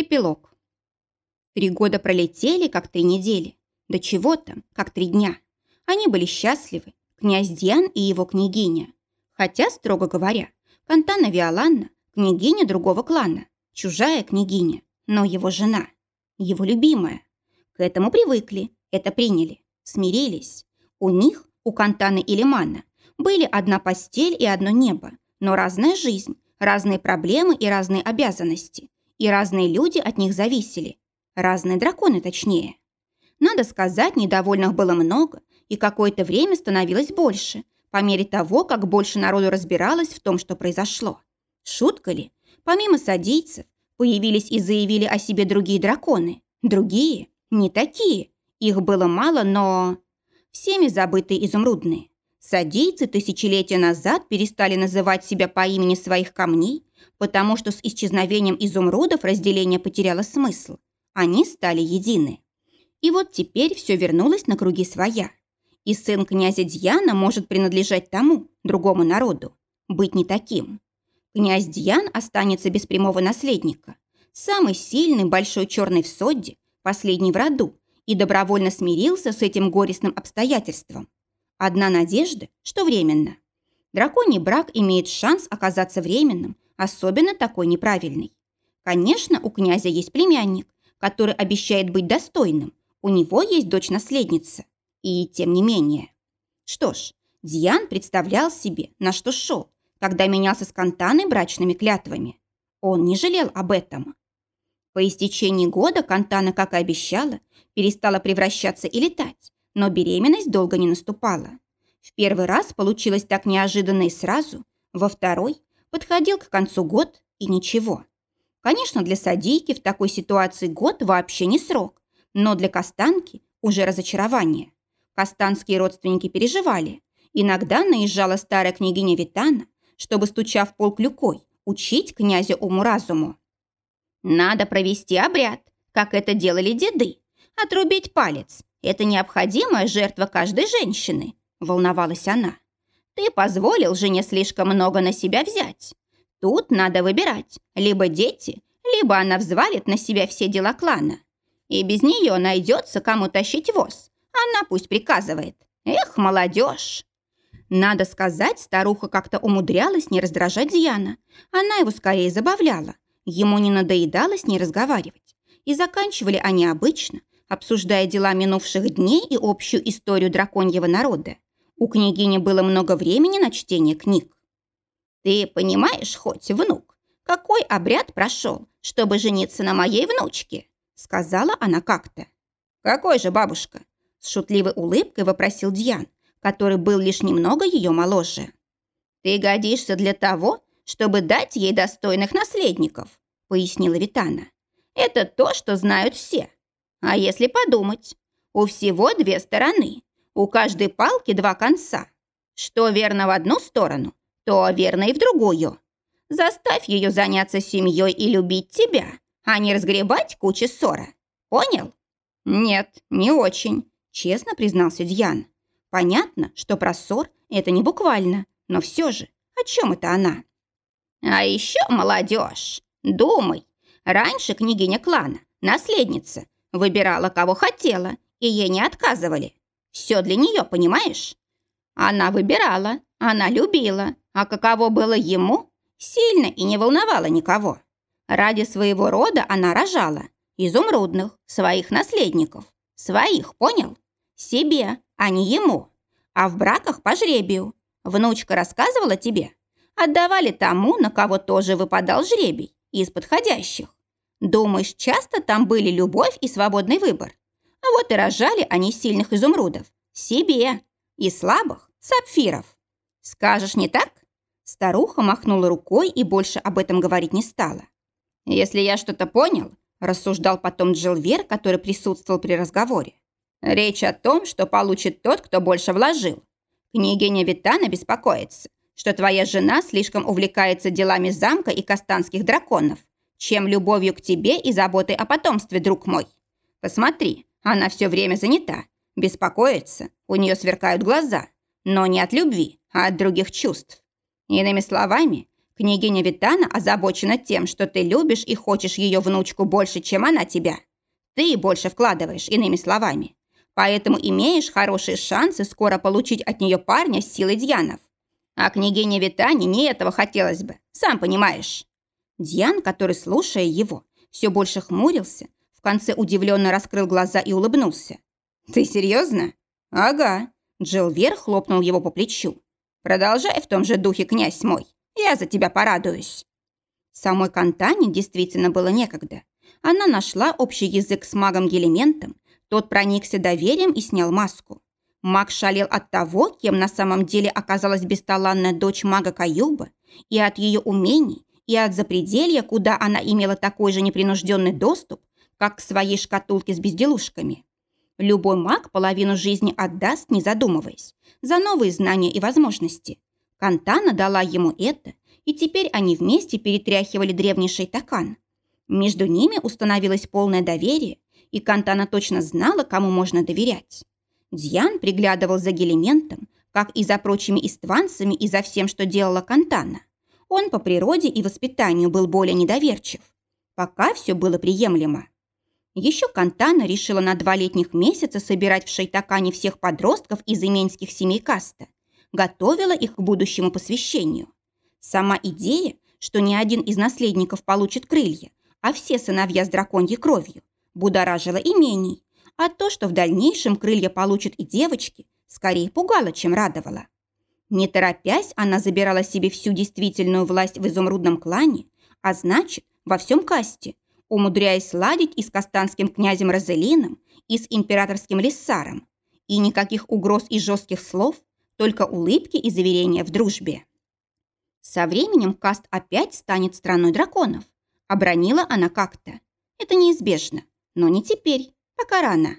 Эпилог. Три года пролетели, как три недели. Да чего там, как три дня. Они были счастливы, князь Диан и его княгиня. Хотя, строго говоря, Кантана Виоланна – княгиня другого клана, чужая княгиня, но его жена, его любимая. К этому привыкли, это приняли, смирились. У них, у Кантаны и Лимана, были одна постель и одно небо, но разная жизнь, разные проблемы и разные обязанности – и разные люди от них зависели. Разные драконы, точнее. Надо сказать, недовольных было много, и какое-то время становилось больше, по мере того, как больше народу разбиралось в том, что произошло. Шутка ли? Помимо садийцев, появились и заявили о себе другие драконы. Другие? Не такие. Их было мало, но... Всеми забытые изумрудные. Садийцы тысячелетия назад перестали называть себя по имени своих камней, потому что с исчезновением изумрудов разделение потеряло смысл. Они стали едины. И вот теперь все вернулось на круги своя. И сын князя Дьяна может принадлежать тому, другому народу, быть не таким. Князь Дьян останется без прямого наследника. Самый сильный большой черный в Содде, последний в роду, и добровольно смирился с этим горестным обстоятельством. Одна надежда, что временно. Драконий брак имеет шанс оказаться временным, особенно такой неправильный. Конечно, у князя есть племянник, который обещает быть достойным. У него есть дочь-наследница. И тем не менее. Что ж, Диан представлял себе, на что шел, когда менялся с Кантаной брачными клятвами. Он не жалел об этом. По истечении года Кантана, как и обещала, перестала превращаться и летать, но беременность долго не наступала. В первый раз получилось так неожиданно и сразу, во второй Подходил к концу год и ничего. Конечно, для садийки в такой ситуации год вообще не срок, но для Костанки уже разочарование. Костанские родственники переживали. Иногда наезжала старая княгиня Витана, чтобы, стуча в пол клюкой, учить князя уму-разуму. Надо провести обряд, как это делали деды. Отрубить палец – это необходимая жертва каждой женщины, волновалась она. Ты позволил жене слишком много на себя взять. Тут надо выбирать, либо дети, либо она взвалит на себя все дела клана. И без нее найдется, кому тащить воз. Она пусть приказывает. Эх, молодежь! Надо сказать, старуха как-то умудрялась не раздражать Дьяна. Она его скорее забавляла. Ему не надоедало с ней разговаривать. И заканчивали они обычно, обсуждая дела минувших дней и общую историю драконьего народа. У княгини было много времени на чтение книг. «Ты понимаешь, хоть внук, какой обряд прошел, чтобы жениться на моей внучке?» сказала она как-то. «Какой же, бабушка?» с шутливой улыбкой вопросил Дьян, который был лишь немного ее моложе. «Ты годишься для того, чтобы дать ей достойных наследников», пояснила Витана. «Это то, что знают все. А если подумать, у всего две стороны. У каждой палки два конца. Что верно в одну сторону, то верно и в другую. Заставь ее заняться семьей и любить тебя, а не разгребать кучи ссора. Понял? Нет, не очень, честно признался Дьян. Понятно, что про ссор это не буквально, но все же, о чем это она? А еще молодежь. Думай. Раньше княгиня клана, наследница, выбирала, кого хотела, и ей не отказывали. Все для нее, понимаешь? Она выбирала, она любила, а каково было ему, сильно и не волновало никого. Ради своего рода она рожала, изумрудных, своих наследников. Своих, понял? Себе, а не ему. А в браках по жребию. Внучка рассказывала тебе? Отдавали тому, на кого тоже выпадал жребий, из подходящих. Думаешь, часто там были любовь и свободный выбор? А вот и рожали они сильных изумрудов. Себе. И слабых сапфиров. Скажешь, не так? Старуха махнула рукой и больше об этом говорить не стала. Если я что-то понял, рассуждал потом Джилвер, который присутствовал при разговоре. Речь о том, что получит тот, кто больше вложил. Княгиня Витана беспокоится, что твоя жена слишком увлекается делами замка и кастанских драконов, чем любовью к тебе и заботой о потомстве, друг мой. Посмотри, она все время занята, беспокоится, у нее сверкают глаза, но не от любви, а от других чувств. Иными словами, Княгиня Витана озабочена тем, что ты любишь и хочешь ее внучку больше, чем она тебя. Ты больше вкладываешь, иными словами. Поэтому имеешь хорошие шансы скоро получить от нее парня с силой Дьянов. А княгине Витане не этого хотелось бы, сам понимаешь. Дьян, который, слушая его, все больше хмурился, в конце удивленно раскрыл глаза и улыбнулся. «Ты серьезно?» «Ага». Джилвер хлопнул его по плечу. «Продолжай в том же духе, князь мой. Я за тебя порадуюсь». Самой Кантане действительно было некогда. Она нашла общий язык с магом Гелементом, тот проникся доверием и снял маску. Маг шалел от того, кем на самом деле оказалась бесталанная дочь мага Каюба, и от ее умений, и от запределья, куда она имела такой же непринужденный доступ, как к своей шкатулке с безделушками. Любой маг половину жизни отдаст, не задумываясь, за новые знания и возможности. Кантана дала ему это, и теперь они вместе перетряхивали древний шейтакан. Между ними установилось полное доверие, и Кантана точно знала, кому можно доверять. Дьян приглядывал за Гелементом, как и за прочими истванцами и за всем, что делала Кантана. Он по природе и воспитанию был более недоверчив. Пока все было приемлемо. Еще Кантана решила на два летних месяца собирать в Шайтакане всех подростков из именских семей каста. Готовила их к будущему посвящению. Сама идея, что ни один из наследников получит крылья, а все сыновья с драконьей кровью, будоражила имений, а то, что в дальнейшем крылья получат и девочки, скорее пугало, чем радовало. Не торопясь, она забирала себе всю действительную власть в изумрудном клане, а значит, во всем касте, умудряясь ладить и с кастанским князем Розелином, и с императорским лиссаром. И никаких угроз и жестких слов, только улыбки и заверения в дружбе. Со временем каст опять станет страной драконов. Обронила она как-то. Это неизбежно, но не теперь. Пока рано.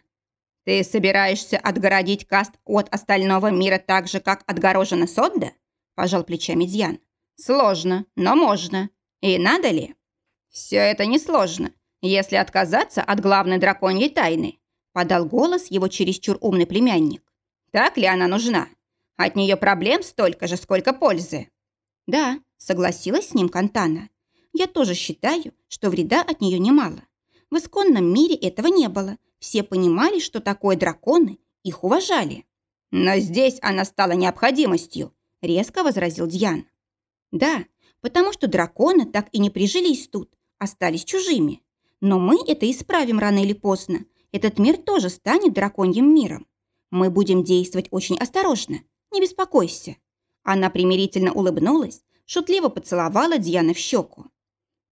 Ты собираешься отгородить каст от остального мира так же, как отгорожена Содда? Пожал плечами Дьян. Сложно, но можно. И надо ли? Все это несложно, если отказаться от главной драконьей тайны. Подал голос его чересчур умный племянник. Так ли она нужна? От нее проблем столько же, сколько пользы. Да, согласилась с ним Кантана. Я тоже считаю, что вреда от нее немало. В исконном мире этого не было, все понимали, что такое драконы, их уважали. Но здесь она стала необходимостью, резко возразил Дьян. Да, потому что драконы так и не прижились тут, остались чужими. Но мы это исправим рано или поздно. Этот мир тоже станет драконьим миром. Мы будем действовать очень осторожно, не беспокойся. Она примирительно улыбнулась, шутливо поцеловала Дьяна в щеку.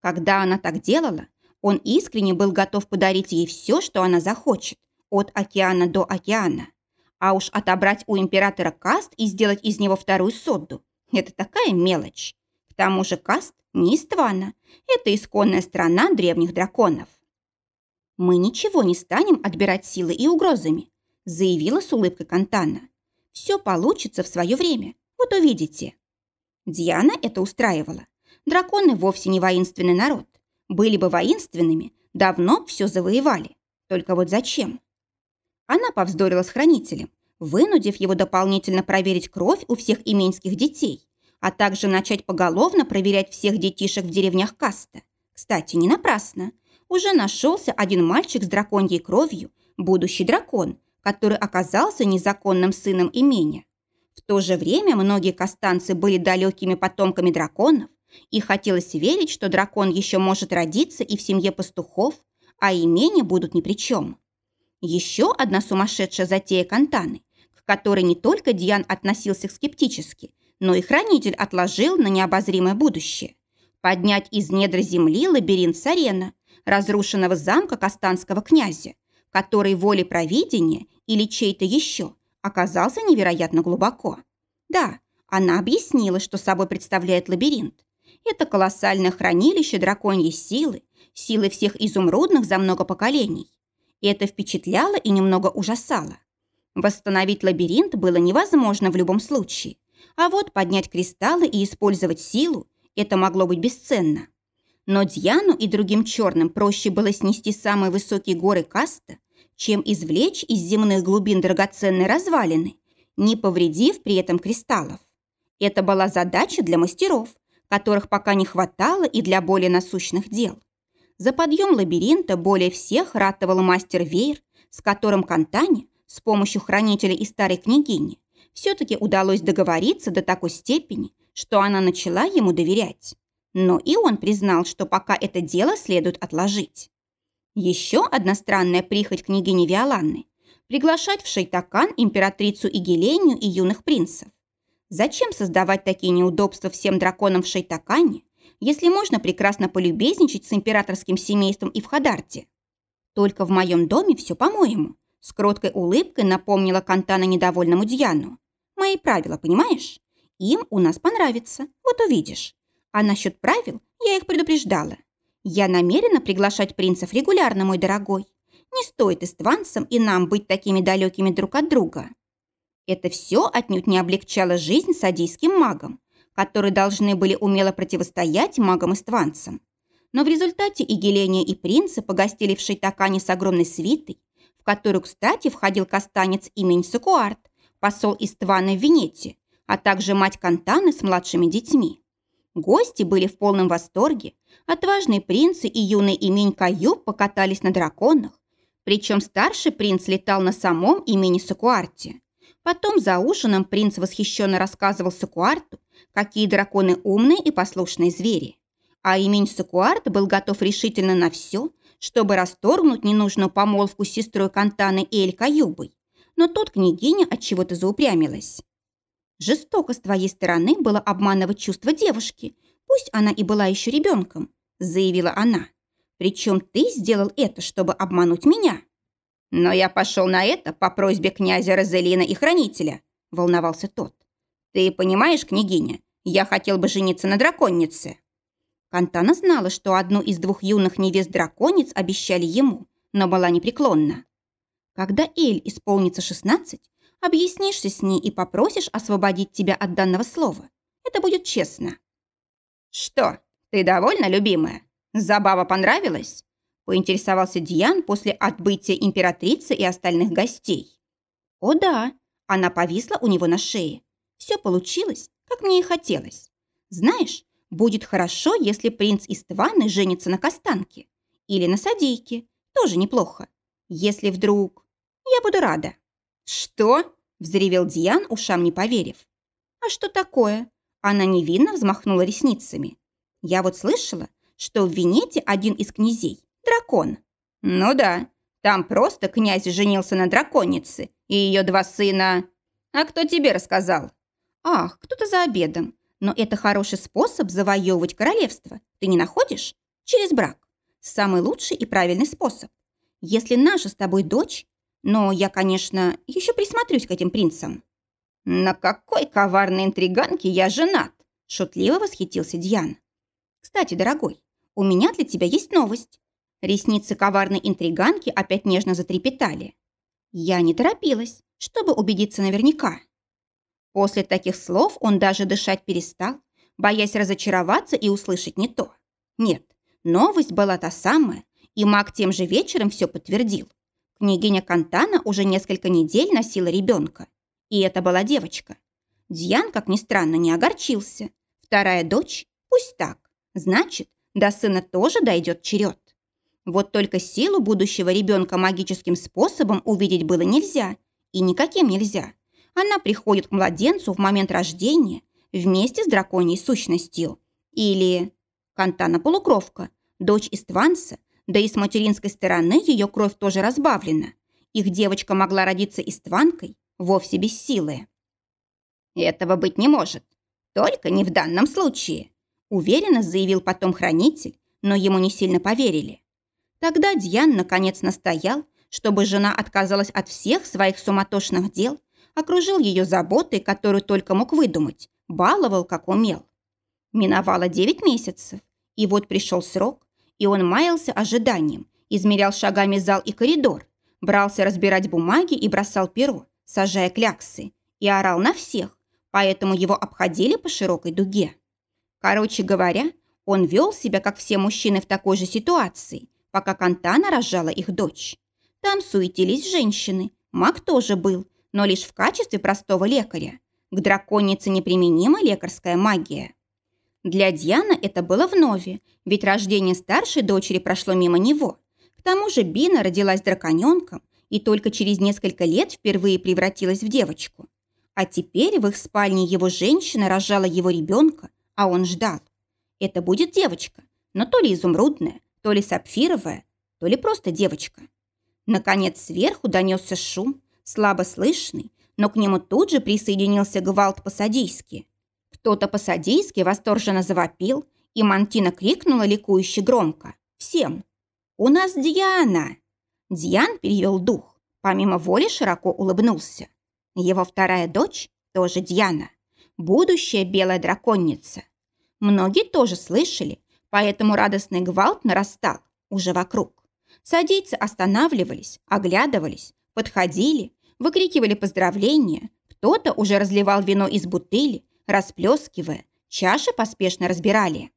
Когда она так делала, он искренне был готов подарить ей все, что она захочет, от океана до океана. А уж отобрать у императора каст и сделать из него вторую содду – это такая мелочь. К тому же каст не Иствана, это исконная страна древних драконов. «Мы ничего не станем отбирать силы и угрозами», заявила с улыбкой Кантана. «Все получится в свое время, вот увидите». Диана это устраивала. Драконы вовсе не воинственный народ. Были бы воинственными, давно все завоевали. Только вот зачем? Она повздорила с хранителем, вынудив его дополнительно проверить кровь у всех именских детей, а также начать поголовно проверять всех детишек в деревнях Каста. Кстати, не напрасно. Уже нашелся один мальчик с драконьей кровью, будущий дракон, который оказался незаконным сыном имения. В то же время многие кастанцы были далекими потомками драконов, и хотелось верить, что дракон еще может родиться и в семье пастухов, а имения будут ни при чем. Еще одна сумасшедшая затея Кантаны, к которой не только Диан относился скептически, но и хранитель отложил на необозримое будущее. Поднять из недр земли лабиринт Сарена, разрушенного замка Кастанского князя, который волей провидения или чей-то еще оказался невероятно глубоко. Да, она объяснила, что собой представляет лабиринт, это колоссальное хранилище драконьей силы, силы всех изумрудных за много поколений. И это впечатляло и немного ужасало. Восстановить лабиринт было невозможно в любом случае. А вот поднять кристаллы и использовать силу – это могло быть бесценно. Но Дьяну и другим черным проще было снести самые высокие горы каста, чем извлечь из земных глубин драгоценные развалины, не повредив при этом кристаллов. Это была задача для мастеров, которых пока не хватало и для более насущных дел. За подъем лабиринта более всех ратовал мастер Вейр, с которым Кантане с помощью хранителя и старой княгини все-таки удалось договориться до такой степени, что она начала ему доверять. Но и он признал, что пока это дело следует отложить. Еще одна странная прихоть княгини Виоланны – приглашать в Шейтакан императрицу Игелению и юных принцев. Зачем создавать такие неудобства всем драконам в Шейтакане, если можно прекрасно полюбезничать с императорским семейством и в Хадарте? Только в моем доме все по-моему. С кроткой улыбкой напомнила Кантана недовольному Дьяну. Мои правила, понимаешь? Им у нас понравится, вот увидишь. А насчет правил я их предупреждала. Я намерена приглашать принцев регулярно, мой дорогой. Не стоит истванцам и нам быть такими далекими друг от друга. Это все отнюдь не облегчало жизнь садийским магам, которые должны были умело противостоять магам-истванцам. Но в результате и Геления, и принцы погостили в Шейтакане с огромной свитой, в которую, кстати, входил кастанец имени Сакуарт, посол Истваны в Венете, а также мать Кантаны с младшими детьми. Гости были в полном восторге. Отважные принцы и юный имень Каюб покатались на драконах. Причем старший принц летал на самом имени Сакуарте. Потом за ужином принц восхищенно рассказывал Сакуарту, какие драконы умные и послушные звери. А имень Сакуарт был готов решительно на все, чтобы расторгнуть ненужную помолвку с сестрой Кантаны Эль Каюбой. Но тут княгиня от чего-то заупрямилась. Жестоко с твоей стороны было обманывать чувства девушки, пусть она и была еще ребенком, заявила она. Причем ты сделал это, чтобы обмануть меня. Но я пошел на это по просьбе князя Розелина и хранителя, волновался тот. Ты понимаешь, княгиня, я хотел бы жениться на драконнице. Кантана знала, что одну из двух юных невест драконниц обещали ему, но была непреклонна. Когда Эль исполнится шестнадцать, Объяснишься с ней и попросишь освободить тебя от данного слова. Это будет честно». «Что, ты довольна, любимая? Забава понравилась?» Поинтересовался Диан после отбытия императрицы и остальных гостей. «О да», она повисла у него на шее. «Все получилось, как мне и хотелось. Знаешь, будет хорошо, если принц Истваны женится на Кастанке. Или на Садейке. Тоже неплохо. Если вдруг... Я буду рада». «Что?» – взревел Диан, ушам не поверив. «А что такое?» Она невинно взмахнула ресницами. «Я вот слышала, что в Венете один из князей – дракон». «Ну да, там просто князь женился на драконице, и ее два сына...» «А кто тебе рассказал?» «Ах, кто-то за обедом. Но это хороший способ завоевывать королевство. Ты не находишь? Через брак. Самый лучший и правильный способ. Если наша с тобой дочь но я, конечно, еще присмотрюсь к этим принцам». «На какой коварной интриганке я женат!» – шутливо восхитился Дьян. «Кстати, дорогой, у меня для тебя есть новость». Ресницы коварной интриганки опять нежно затрепетали. Я не торопилась, чтобы убедиться наверняка. После таких слов он даже дышать перестал, боясь разочароваться и услышать не то. Нет, новость была та самая, и маг тем же вечером все подтвердил. Княгиня Кантана уже несколько недель носила ребенка. И это была девочка. Дьян, как ни странно, не огорчился. Вторая дочь? Пусть так. Значит, до сына тоже дойдет черед. Вот только силу будущего ребенка магическим способом увидеть было нельзя. И никаким нельзя. Она приходит к младенцу в момент рождения вместе с драконьей сущностью. Или Кантана-полукровка, дочь Истванса, да и с материнской стороны ее кровь тоже разбавлена. Их девочка могла родиться истванкой, вовсе без силы. «Этого быть не может. Только не в данном случае», уверенно заявил потом хранитель, но ему не сильно поверили. Тогда Дьян наконец настоял, чтобы жена отказалась от всех своих суматошных дел, окружил ее заботой, которую только мог выдумать, баловал, как умел. Миновало девять месяцев, и вот пришел срок, и он маялся ожиданием, измерял шагами зал и коридор, брался разбирать бумаги и бросал перо, сажая кляксы, и орал на всех, поэтому его обходили по широкой дуге. Короче говоря, он вел себя, как все мужчины в такой же ситуации, пока Кантана рожала их дочь. Там суетились женщины, маг тоже был, но лишь в качестве простого лекаря. К драконице неприменима лекарская магия. Для Диана это было вновь, ведь рождение старшей дочери прошло мимо него. К тому же Бина родилась драконенком и только через несколько лет впервые превратилась в девочку. А теперь в их спальне его женщина рожала его ребенка, а он ждал. Это будет девочка, но то ли изумрудная, то ли сапфировая, то ли просто девочка. Наконец сверху донесся шум, слабо слышный, но к нему тут же присоединился гвалт по-садийски. Кто-то по-садийски восторженно завопил, и Мантина крикнула ликующе громко. «Всем! У нас Диана!» Диан перевел дух, помимо воли широко улыбнулся. Его вторая дочь тоже Диана, будущая белая драконница. Многие тоже слышали, поэтому радостный гвалт нарастал уже вокруг. Садийцы останавливались, оглядывались, подходили, выкрикивали поздравления, кто-то уже разливал вино из бутыли, расплескивая, чаши поспешно разбирали.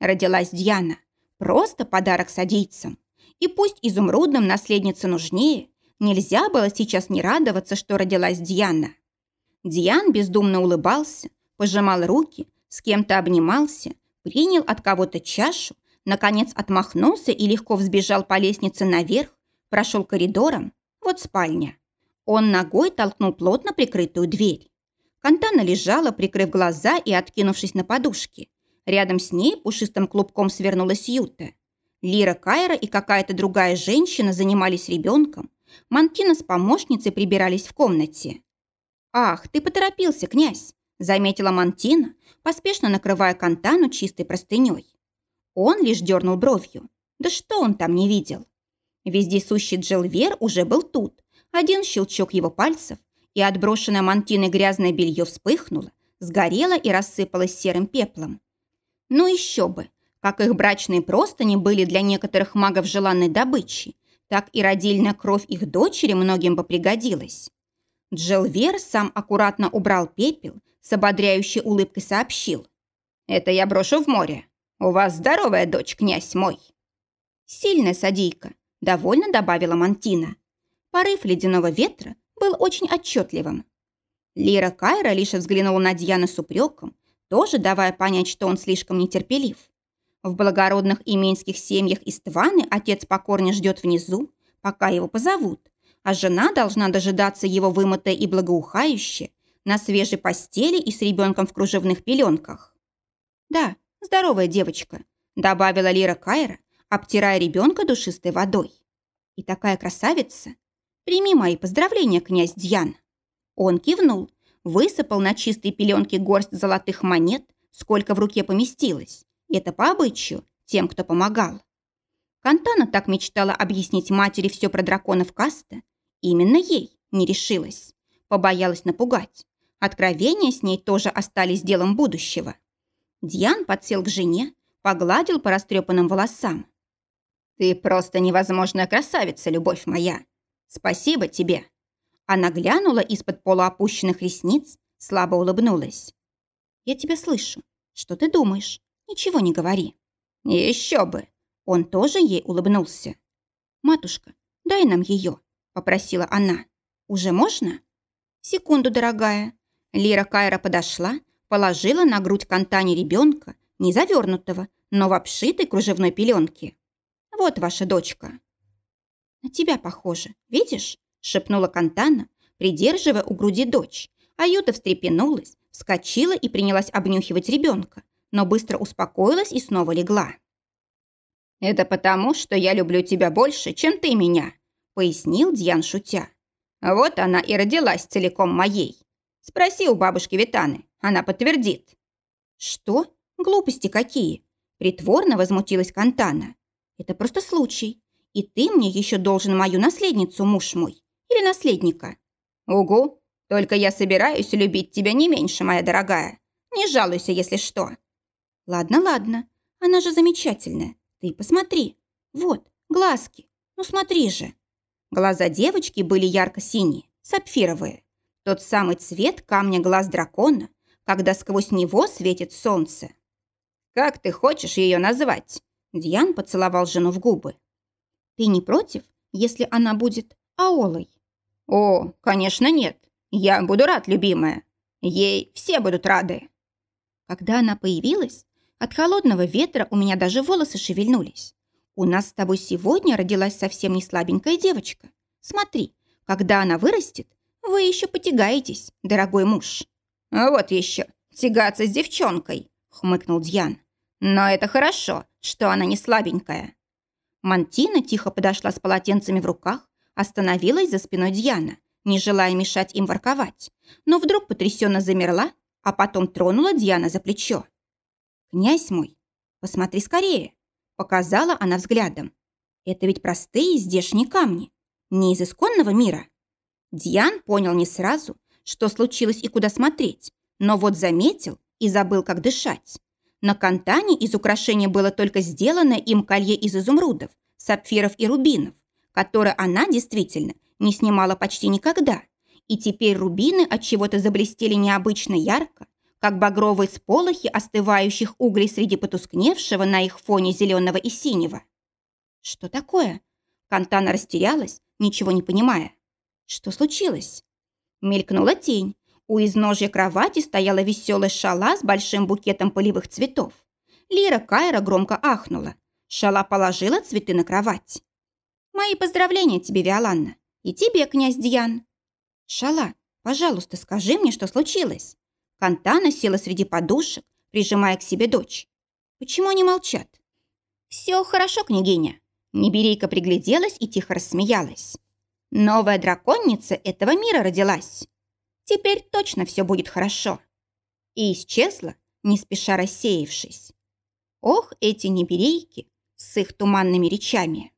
Родилась Диана, просто подарок садийцам. И пусть изумрудным наследница нужнее, нельзя было сейчас не радоваться, что родилась Диана. Диан бездумно улыбался, пожимал руки, с кем-то обнимался, принял от кого-то чашу, наконец отмахнулся и легко взбежал по лестнице наверх, прошел коридором, вот спальня. Он ногой толкнул плотно прикрытую дверь. Кантана лежала, прикрыв глаза и откинувшись на подушки. Рядом с ней пушистым клубком свернулась Юта. Лира Кайра и какая-то другая женщина занимались ребенком. Мантина с помощницей прибирались в комнате. «Ах, ты поторопился, князь!» Заметила Мантина, поспешно накрывая Кантану чистой простыней. Он лишь дернул бровью. Да что он там не видел? Вездесущий Джилвер уже был тут, один щелчок его пальцев, и отброшенное мантиной грязное белье вспыхнуло, сгорело и рассыпалось серым пеплом. Ну еще бы! Как их брачные простыни были для некоторых магов желанной добычей, так и родильная кровь их дочери многим бы пригодилась. Джелвер сам аккуратно убрал пепел, с ободряющей улыбкой сообщил. «Это я брошу в море. У вас здоровая дочь, князь мой». «Сильная садийка», — довольно добавила Мантина. Порыв ледяного ветра был очень отчетливым. Лира Кайра лишь взглянула на Дьяна с упреком, тоже давая понять, что он слишком нетерпелив. В благородных именских семьях из Тваны отец покорно ждет внизу, пока его позовут, а жена должна дожидаться его вымытая и благоухающая на свежей постели и с ребенком в кружевных пеленках. «Да, здоровая девочка», – добавила Лира Кайра, обтирая ребенка душистой водой. «И такая красавица! Прими мои поздравления, князь Дьян. Он кивнул, высыпал на чистые пеленки горсть золотых монет, сколько в руке поместилось. Это по обычаю, тем, кто помогал. Кантана так мечтала объяснить матери все про драконов Каста. Именно ей не решилась. Побоялась напугать. Откровения с ней тоже остались делом будущего. Дьян подсел к жене, погладил по растрепанным волосам. «Ты просто невозможная красавица, любовь моя. Спасибо тебе». Она глянула из-под полуопущенных ресниц, слабо улыбнулась. «Я тебя слышу. Что ты думаешь? Ничего не говори». «Еще бы!» Он тоже ей улыбнулся. «Матушка, дай нам ее», — попросила она. «Уже можно?» «Секунду, дорогая». Лира Кайра подошла, положила на грудь Кантани ребенка, не завернутого, но в обшитой кружевной пеленке. «Вот ваша дочка». «На тебя похоже, видишь?» – шепнула Кантана, придерживая у груди дочь. Аюта встрепенулась, вскочила и принялась обнюхивать ребенка, но быстро успокоилась и снова легла. «Это потому, что я люблю тебя больше, чем ты меня», – пояснил Дьян шутя. «Вот она и родилась целиком моей. Спроси у бабушки Витаны, она подтвердит». «Что? Глупости какие?» – притворно возмутилась Кантана. «Это просто случай. И ты мне еще должен мою наследницу, муж мой. Или наследника. Угу. Только я собираюсь любить тебя не меньше, моя дорогая. Не жалуйся, если что. Ладно, ладно. Она же замечательная. Ты посмотри. Вот, глазки. Ну смотри же. Глаза девочки были ярко-синие, сапфировые. Тот самый цвет камня глаз дракона, когда сквозь него светит солнце. «Как ты хочешь ее назвать?» Дьян поцеловал жену в губы. Ты не против, если она будет Аолой? О, конечно, нет. Я буду рад, любимая. Ей все будут рады. Когда она появилась, От холодного ветра у меня даже волосы шевельнулись. У нас с тобой сегодня родилась совсем не слабенькая девочка. Смотри, когда она вырастет, вы еще потягаетесь, дорогой муж». «Вот еще, тягаться с девчонкой», — хмыкнул Дьян. «Но это хорошо, что она не слабенькая». Мантина тихо подошла с полотенцами в руках, остановилась за спиной Дьяна, не желая мешать им ворковать, но вдруг потрясенно замерла, а потом тронула Дьяна за плечо. «Князь мой, посмотри скорее!» Показала она взглядом. «Это ведь простые здешние камни, не из исконного мира». Дьян понял не сразу, что случилось и куда смотреть, но вот заметил и забыл, как дышать. На кантане из украшения было только сделано им колье из изумрудов, сапфиров и рубинов, которое она действительно не снимала почти никогда. И теперь рубины от чего-то заблестели необычно ярко, как багровые сполохи остывающих углей среди потускневшего на их фоне зеленого и синего. «Что такое?» Кантана растерялась, ничего не понимая. «Что случилось?» Мелькнула тень. У изножья кровати стояла веселая шала с большим букетом полевых цветов. Лира Кайра громко ахнула. Шала положила цветы на кровать. «Мои поздравления тебе, Виоланна. И тебе, князь Дьян». «Шала, пожалуйста, скажи мне, что случилось?» Кантана села среди подушек, прижимая к себе дочь. Почему они молчат? «Все хорошо, княгиня». Неберейка пригляделась и тихо рассмеялась. «Новая драконница этого мира родилась. Теперь точно все будет хорошо». И исчезла, не спеша рассеявшись. Ох, эти неберейки с их туманными речами.